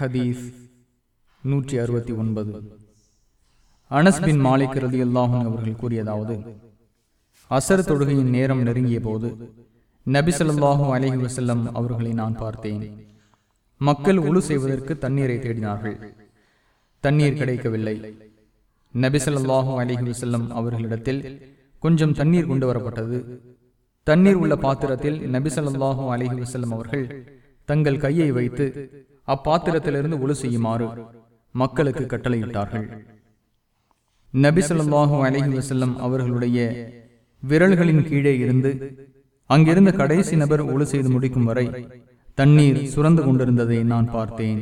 ஹதீஸ் நூற்றி அறுபத்தி ஒன்பது. அனஸ்பின் மாலிக் ரதி அல்லாஹன் அவர்கள் கூறியதாவது அசர் தொழுகையின் நேரம் நெருங்கிய போது நபி அலஹி வசல்லம் அவர்களை நான் பார்த்தேன். மக்கள் உழு செய்வதற்கு தண்ணீரை தேடினார்கள். தண்ணீர் கிடைக்கவில்லை. நபி அலஹி வசல்லம் அவர்களிடத்தில் கொஞ்சம் தண்ணீர் கொண்டு வரப்பட்டது. தண்ணீர் உள்ள பாத்திரத்தில் நபி அலஹி வசல்லம் அவர்கள் தங்கள் கையை வைத்து அப்பாத்திரத்திலிருந்து ஒழு செய்யுமாறு மக்களுக்கு கட்டளையிட்டார்கள். நபிசல்லாஹு அலஹி வசல்லம் அவர்களுடைய விரல்களின் கீழே இருந்து அங்கிருந்த கடைசி நபர் ஒழு செய்து முடிக்கும் வரை தண்ணீர் சுரந்து கொண்டிருந்ததை நான் பார்த்தேன்.